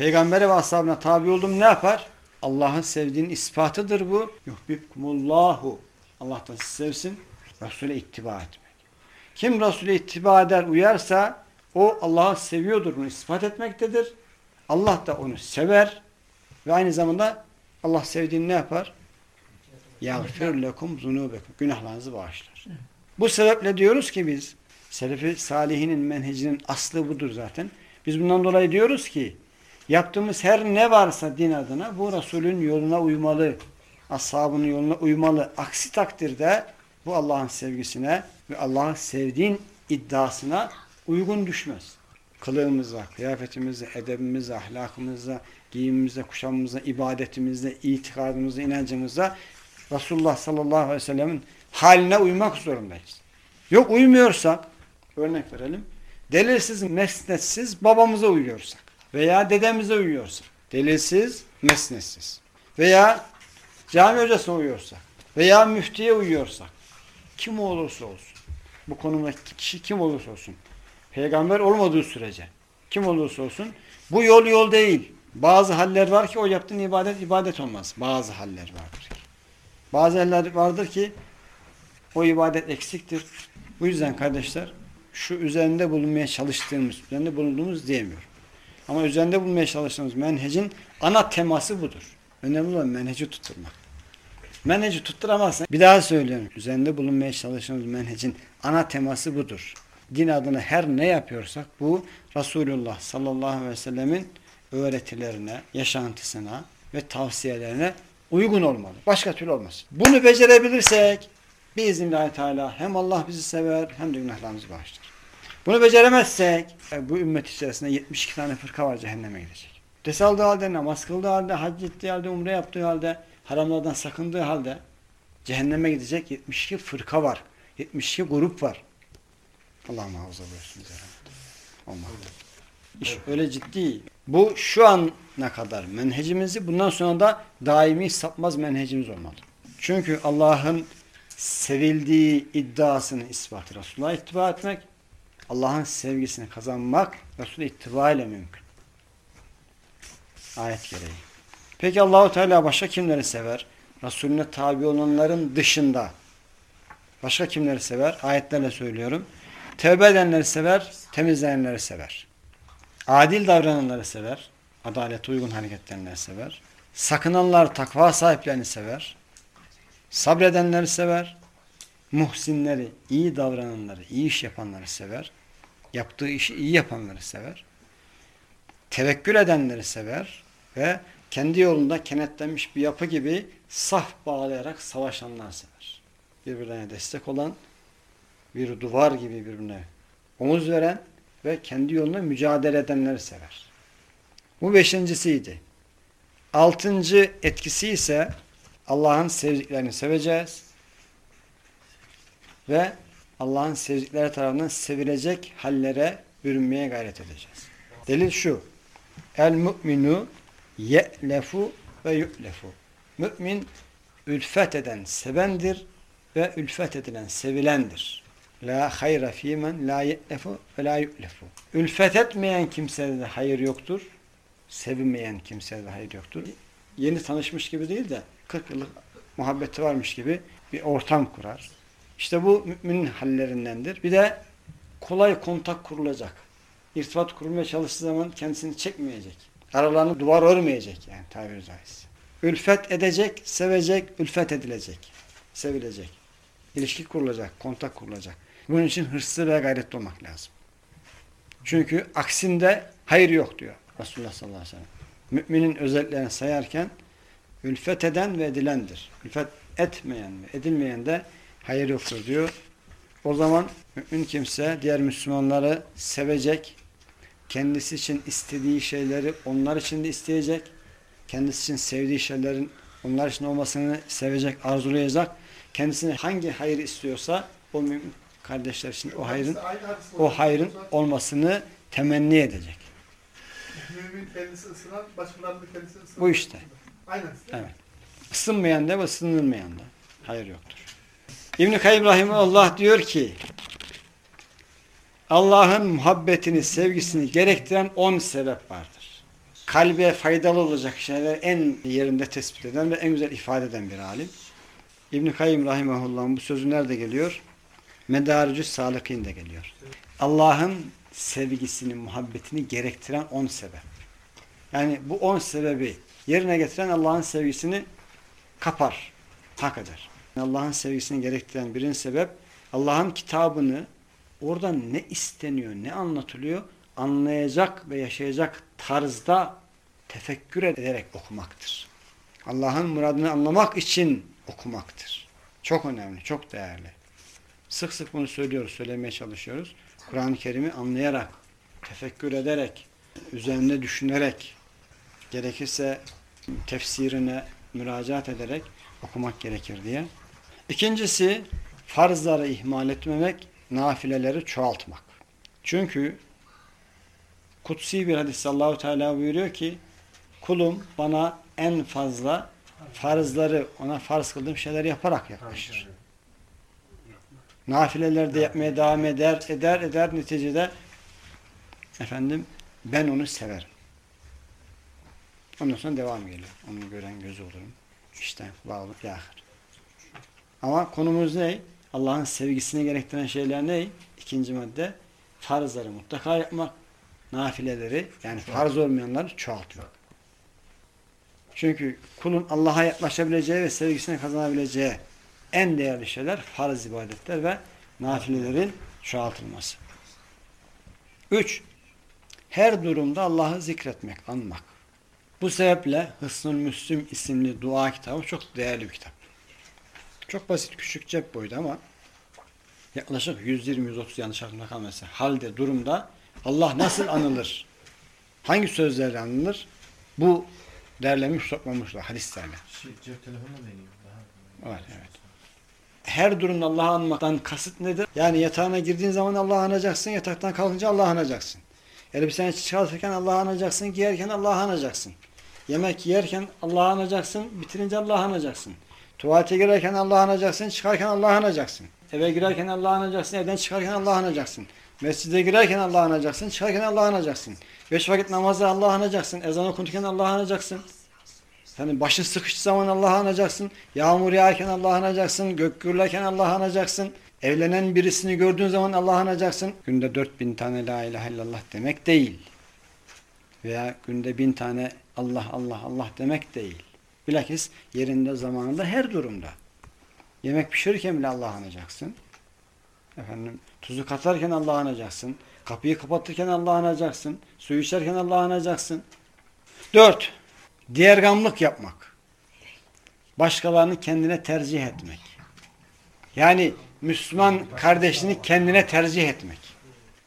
Peygamber'e ve ashabına tabi oldum ne yapar? Allah'ın sevdiğinin ispatıdır bu. Yuhbibkumullahu. Allah'tan sizi sevsin. Resul'e ittiba etmek. Kim Resul'e ittiba eder, uyarsa o Allah'ı seviyordur. Bunu ispat etmektedir. Allah da onu sever. Ve aynı zamanda Allah sevdiğini ne yapar? Yağfir lekum zunubekum. Günahlarınızı bağışlar. Bu sebeple diyoruz ki biz Selefi Salihinin menhecinin aslı budur zaten. Biz bundan dolayı diyoruz ki yaptığımız her ne varsa din adına bu Resulün yoluna uymalı. Ashabının yoluna uymalı. Aksi takdirde bu Allah'ın sevgisine ve Allah'ın sevdiğin iddiasına uygun düşmez. Kılığımızla, kıyafetimizle, edebimizle, ahlakımızla, giyimimizle, kuşamımızla, ibadetimizle, itikadımızla, inancımızla Resulullah sallallahu aleyhi ve sellemin haline uymak zorundayız. Yok uymuyorsak, örnek verelim, delilsiz, mesnetsiz babamıza uyuyorsak veya dedemize uyuyorsak, delilsiz, mesnetsiz veya cami hocasına uyuyorsak veya müftiye uyuyorsak, kim olursa olsun, bu konumdaki kişi kim olursa olsun, peygamber olmadığı sürece, kim olursa olsun, bu yol yol değil. Bazı haller var ki o yaptığın ibadet ibadet olmaz. Bazı haller vardır ki. Bazı haller vardır ki o ibadet eksiktir. Bu yüzden kardeşler şu üzerinde bulunmaya çalıştığımız, üzerinde bulunduğumuz diyemiyorum. Ama üzerinde bulunmaya çalıştığımız menhecin ana teması budur. Önemli olan menheci tutturmak. Menheci tutturamazsan, bir daha söylüyorum, üzerinde bulunmaya çalıştığımız menhecin ana teması budur. Din adına her ne yapıyorsak bu Resulullah sallallahu aleyhi ve sellemin öğretilerine, yaşantısına ve tavsiyelerine uygun olmalı. Başka türlü olmaz. Bunu becerebilirsek biiznillahü teala hem Allah bizi sever hem de günahlarımızı bağışlar. Bunu beceremezsek e, bu ümmet içerisinde 72 tane fırka var cehenneme gidecek. Abdest aldığı halde, namaz kıldığı halde, hac ettiği halde, umre yaptığı halde, haramlardan sakındığı halde cehenneme gidecek 72 fırka var. 72 grup var. Allah muhafaza buyursun. Olmaz. İş öyle ciddi. Bu şu ana kadar menhecimizi bundan sonra da daimi sapmaz menhecimiz olmalı. Çünkü Allah'ın sevildiği iddiasını ispatı Resulullah'a ittiba etmek, Allah'ın sevgisini kazanmak Resul'e ittiba ile mümkün. Ayet gereği. Peki Allahu Teala başka kimleri sever? Resulüne tabi olanların dışında başka kimleri sever? Ayetlerle söylüyorum. Tevbe edenleri sever, temizleyenleri sever. Adil davrananları sever. Adalete uygun hareket edenleri sever. Sakınanlar takva sahiplerini sever. Sabredenleri sever. muhsinleri, iyi davrananları, iyi iş yapanları sever. Yaptığı işi iyi yapanları sever. Tevekkül edenleri sever ve kendi yolunda kenetlenmiş bir yapı gibi saf bağlayarak savaşanlar sever. Birbirine destek olan, bir duvar gibi birbirine omuz veren ve kendi yoluna mücadele edenleri sever. Bu beşincisiydi. Altıncı etkisi ise Allah'ın sevdiklerini seveceğiz ve Allah'ın sevdikleri tarafından sevilecek hallere bürünmeye gayret edeceğiz. Delil şu. El mu'minu ye'lefu ve yu'lefu. Mümin ülfet eden sevendir ve ülfet edilen sevilendir. La hayra fîmen la ye'lefu ve la yu'lefu. Ülfet etmeyen kimsede de hayır yoktur. Sevinmeyen kimsede de hayır yoktur. Yeni tanışmış gibi değil de 40 yıllık muhabbeti varmış gibi bir ortam kurar. İşte bu müminin hallerindendir. Bir de kolay kontak kurulacak. İrtibat kurulmaya çalıştığı zaman kendisini çekmeyecek. Aralarını duvar örmeyecek yani tabiri caizse. Ülfet edecek, sevecek, ülfet edilecek. Sevilecek. İlişki kurulacak, kontak kurulacak. Bunun için hırslı ve gayretli olmak lazım. Çünkü aksinde hayır yok diyor Resulullah sallallahu aleyhi ve sellem. Müminin özelliklerini sayarken ülfet eden ve edilendir. Ülfet etmeyen ve edilmeyen de hayır yoktur diyor. O zaman mümin kimse diğer Müslümanları sevecek, kendisi için istediği şeyleri onlar için de isteyecek, kendisi için sevdiği şeylerin onlar için olmasını sevecek, arzulayacak, kendisine hangi hayır istiyorsa o mümin kardeşler için o hayrın o hayrın olmasını temenni edecek. Mümin kendisi ısınan, başkalarının kendisi ısınan. Bu işte. Aynen. Evet. Isınmayan da ısınılmayan da hayır yoktur. İbn-i Kayyum Rahimullah diyor ki Allah'ın muhabbetini, sevgisini gerektiren on sebep vardır. Kalbe faydalı olacak şeyler en yerinde tespit eden ve en güzel ifade eden bir alim. İbn-i Kayyum Rahimahullah'ın bu sözü nerede geliyor? Medaricü Salıkîn'de geliyor. Allah'ın sevgisini, muhabbetini gerektiren on sebep. Yani bu on sebebi yerine getiren Allah'ın sevgisini kapar, hak eder. Allah'ın sevgisini gerektiren birinci sebep Allah'ın kitabını orada ne isteniyor, ne anlatılıyor anlayacak ve yaşayacak tarzda tefekkür ederek okumaktır. Allah'ın muradını anlamak için okumaktır. Çok önemli, çok değerli. Sık sık bunu söylüyoruz, söylemeye çalışıyoruz. Kur'an-ı Kerim'i anlayarak, tefekkür ederek, üzerinde düşünerek, gerekirse tefsirine müracaat ederek okumak gerekir diye. İkincisi, farzları ihmal etmemek, nafileleri çoğaltmak. Çünkü kutsi bir hadis Allahu Teala buyuruyor ki kulum bana en fazla farzları ona farz kıldığım şeyler yaparak yaklaşır. Nafileler de yapmaya devam eder, eder, eder. Neticede efendim ben onu severim. Ondan sonra devam geliyor. Onu gören gözü olurum. İşte bağlı yahır. Ama konumuz ne? Allah'ın sevgisini gerektiren şeyler ne? İkinci madde farzları mutlaka yapmak, nafileleri yani farz olmayanları çoğaltmak. Çünkü kulun Allah'a yaklaşabileceği ve sevgisini kazanabileceği en değerli şeyler farz ibadetler ve nafilelerin çoğaltılması. Üç, her durumda Allah'ı zikretmek, anmak. Bu sebeple Hısnul Müslüm isimli dua kitabı çok değerli bir kitap. Çok basit, küçük cep boyda ama yaklaşık 120-130 yanlış aklımda kalmasa halde, durumda Allah nasıl anılır? Hangi sözlerle anılır? Bu derlemiş, toplamışlar hadislerle. Şey, cep telefonuna deniyor. Daha Var, evet. Her durumda Allah'ı anmaktan kasıt nedir? Yani yatağına girdiğin zaman Allah'ı anacaksın, yataktan kalkınca Allah'ı anacaksın. Elbiseni çıkartırken Allah'ı anacaksın, giyerken Allah'ı anacaksın. Yemek yerken Allah'ı anacaksın, bitirince Allah'ı anacaksın. Tuvalete girerken Allah'ı anacaksın, çıkarken Allah'ı anacaksın. Eve girerken Allah'ı anacaksın, evden çıkarken Allah'ı anacaksın. Mescide girerken Allah'ı anacaksın, çıkarken Allah'ı anacaksın. Beş vakit namazda Allah'ı anacaksın, ezan okunurken Allah'ı anacaksın. Yani başın sıkıştığı zaman Allah'ı anacaksın. Yağmur yağarken Allah'ı anacaksın. Gök gürlerken Allah'ı anacaksın. Evlenen birisini gördüğün zaman Allah'ı anacaksın. Günde 4000 tane la ilahe illallah demek değil. Veya günde bin tane Allah Allah Allah demek değil. Bilakis yerinde zamanında her durumda. Yemek pişirirken bile Allah'ı anacaksın. Efendim, tuzu katarken Allah'ı anacaksın. Kapıyı kapatırken Allah'ı anacaksın. Suyu içerken Allah'ı anacaksın. Dört, diğergamlık yapmak. Başkalarını kendine tercih etmek. Yani Müslüman kardeşini kendine tercih etmek.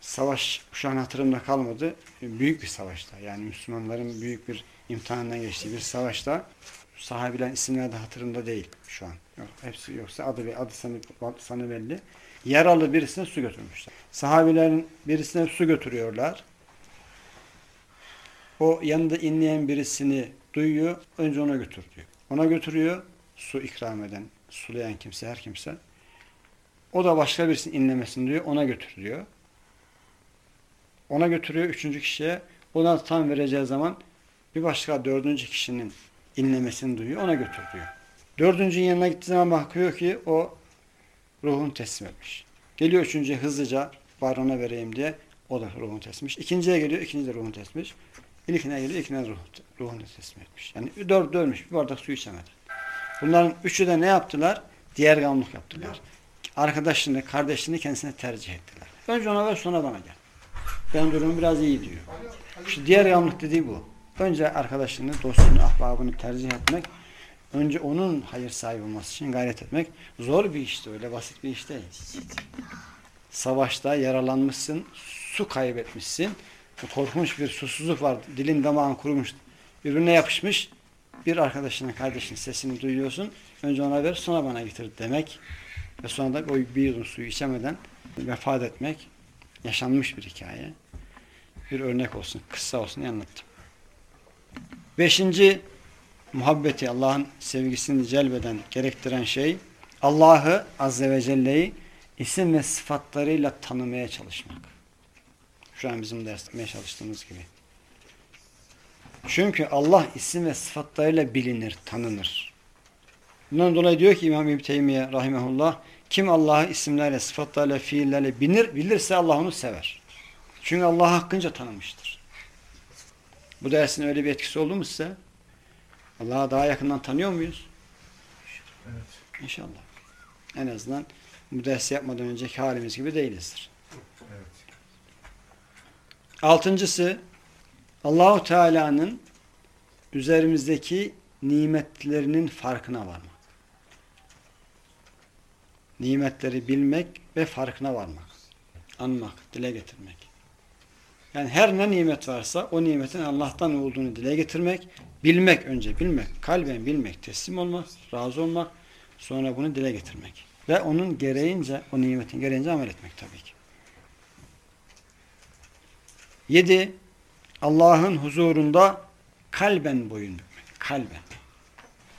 Savaş şu an hatırımda kalmadı. Büyük bir savaşta. Yani Müslümanların büyük bir imtihandan geçtiği bir savaşta sahabilerin isimleri de hatırımda değil şu an. Yok, hepsi yoksa adı ve adı sanı, sanı belli. Yaralı birisine su götürmüşler. Sahabilerin birisine su götürüyorlar. O yanında inleyen birisini duyuyor. Önce ona götür diyor. Ona götürüyor. Su ikram eden, sulayan kimse, her kimse. O da başka birisinin inlemesini diyor. Ona götür diyor. Ona götürüyor üçüncü kişiye. Ona tam vereceği zaman bir başka dördüncü kişinin inlemesini duyuyor. Ona götür diyor. Dördüncünün yanına gittiği zaman bakıyor ki o ruhunu teslim etmiş. Geliyor üçüncüye hızlıca var ona vereyim diye o da ruhunu teslim etmiş. İkinciye geliyor, ikinci de ruhunu teslim etmiş. İlkine geliyor, ilkine ruh, ruhunu teslim etmiş. Yani dört dönmüş, bir bardak su içemedi. Bunların üçü de ne yaptılar? Diğer gamlık yaptılar. Arkadaşını, kardeşini kendisine tercih ettiler. Önce ona ver, sonra bana gel. Ben durumum biraz iyi diyor. İşte diğer gamlık dediği bu. Önce arkadaşını, dostunu, ahbabını tercih etmek, önce onun hayır sahibi olması için gayret etmek zor bir işti öyle basit bir iş değil. Savaşta yaralanmışsın, su kaybetmişsin, korkunç bir susuzluk var, dilin damağın kurumuş, birbirine yapışmış, bir arkadaşının, kardeşinin sesini duyuyorsun, önce ona ver, sonra bana getir demek ve sonra da o bir yudum suyu içemeden vefat etmek yaşanmış bir hikaye. Bir örnek olsun, kısa olsun diye anlattım. Beşinci muhabbeti, Allah'ın sevgisini celbeden, gerektiren şey Allah'ı Azze ve Celle'yi isim ve sıfatlarıyla tanımaya çalışmak. Şu an bizim derslemeye çalıştığımız gibi. Çünkü Allah isim ve sıfatlarıyla bilinir, tanınır. Bundan dolayı diyor ki İmam İbni Teymiye rahimehullah kim Allah'ı isimlerle, sıfatlarla, fiillerle bilir, bilirse Allah onu sever. Çünkü Allah hakkınca tanımıştır. Bu dersin öyle bir etkisi oldu mu size? Allah'ı daha yakından tanıyor muyuz? Evet. İnşallah. En azından bu dersi yapmadan önceki halimiz gibi değilizdir. Evet. Altıncısı Allahu Teala'nın üzerimizdeki nimetlerinin farkına varmak. Nimetleri bilmek ve farkına varmak. Anmak, dile getirmek. Yani her ne nimet varsa o nimetin Allah'tan olduğunu dile getirmek, bilmek önce bilmek, kalben bilmek, teslim olmak, razı olmak, sonra bunu dile getirmek. Ve onun gereğince, o nimetin gereğince amel etmek tabii ki. Yedi, Allah'ın huzurunda kalben boyun bükmek. Kalben.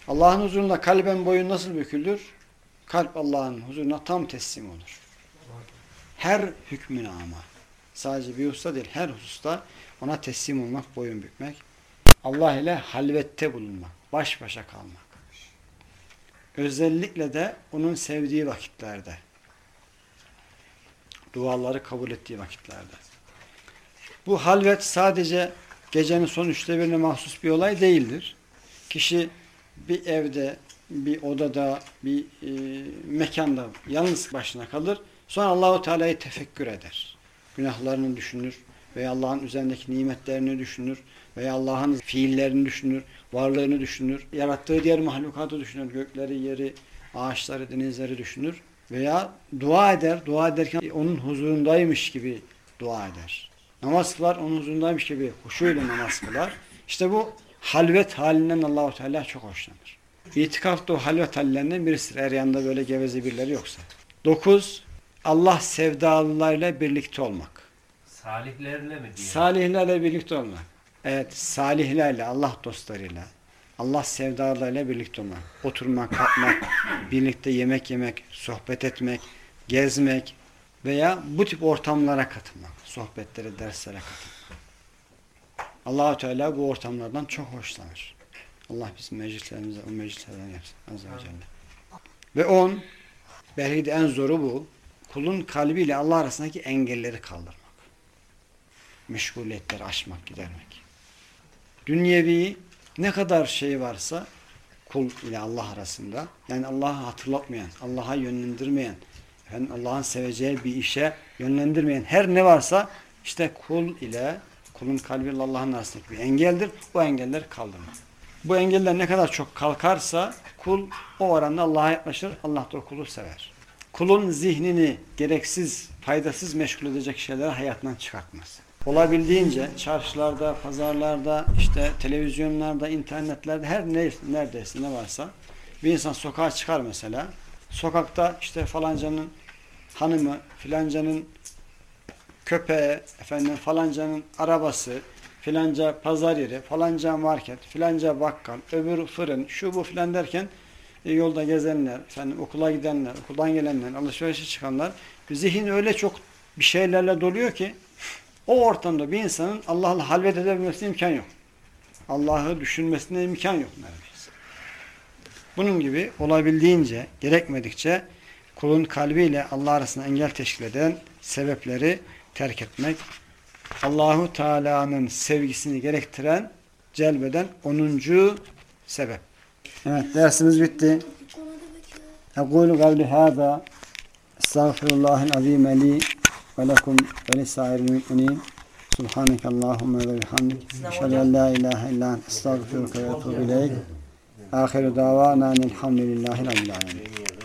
Allah'ın huzurunda kalben boyun nasıl bükülür? Kalp Allah'ın huzuruna tam teslim olur. Her hükmüne ama. Sadece bir hususta değil, her hususta ona teslim olmak, boyun bükmek. Allah ile halvette bulunmak, baş başa kalmak. Özellikle de onun sevdiği vakitlerde. Duaları kabul ettiği vakitlerde. Bu halvet sadece gecenin son üçte birine mahsus bir olay değildir. Kişi bir evde, bir odada, bir e, mekanda yalnız başına kalır. Sonra Allahu Teala'yı tefekkür eder. Günahlarını düşünür veya Allah'ın üzerindeki nimetlerini düşünür veya Allah'ın fiillerini düşünür, varlığını düşünür, yarattığı diğer mahlukatı düşünür, gökleri, yeri, ağaçları, denizleri düşünür veya dua eder. Dua ederken onun huzurundaymış gibi dua eder. Namaz kılar, onun huzurundaymış gibi huşuyla namaz kılar. İşte bu halvet halinden Allahu Teala çok hoşlanır. İtikaf da o halvet hallerinden birisidir. Eğer yanında böyle geveze birileri yoksa. Dokuz, Allah sevdalılarıyla birlikte olmak. Salihlerle mi diyor? Salihlerle birlikte olmak. Evet, salihlerle, Allah dostlarıyla, Allah sevdalarıyla birlikte olmak. Oturmak, kalkmak, birlikte yemek yemek, sohbet etmek, gezmek veya bu tip ortamlara katılmak. Sohbetlere, derslere katılmak. allah Teala bu ortamlardan çok hoşlanır. Allah bizim meclislerimize o meclislerden yapsın. Azze ve Celle. Ve on, belki de en zoru bu, kulun kalbiyle Allah arasındaki engelleri kaldırmak. Meşguliyetleri aşmak, gidermek. Dünyevi ne kadar şey varsa kul ile Allah arasında. Yani Allah'ı hatırlatmayan, Allah'a yönlendirmeyen, efendim Allah'ın seveceği bir işe yönlendirmeyen her ne varsa işte kul ile kulun kalbiyle Allah'ın arasındaki bir engeldir. Bu engeller kaldırılır. Bu engeller ne kadar çok kalkarsa kul o oranda Allah'a yaklaşır. Allah da kulu sever. Kulun zihnini gereksiz, faydasız meşgul edecek şeyleri hayatından çıkartmaz. Olabildiğince çarşılarda, pazarlarda, işte televizyonlarda, internetlerde her ne, neredeyse ne varsa bir insan sokağa çıkar mesela. Sokakta işte falancanın hanımı, filancanın köpeği, efendim falancanın arabası, filanca pazar yeri, falanca market, filanca bakkal, öbür fırın, şu bu filan derken yolda gezenler, efendim okula gidenler, okuldan gelenler, alışverişe çıkanlar zihin öyle çok bir şeylerle doluyor ki o ortamda bir insanın Allah'la halvet edebilmesine imkan yok. Allah'ı düşünmesine imkan yok neredeyse. Bunun gibi olabildiğince, gerekmedikçe kulun kalbiyle Allah arasında engel teşkil eden sebepleri terk etmek, Allahu Teala'nın sevgisini gerektiren, celbeden 10. sebep. Evet, dersimiz bitti. أقول قولي هذا استغفر الله العظيم لي ولكم ولسائر المؤمنين سبحانك اللهم وبحمدك أشهد أن لا إله إلا أنت أستغفرك وأتوب إليك آخر دعوانا أن الحمد لله رب العالمين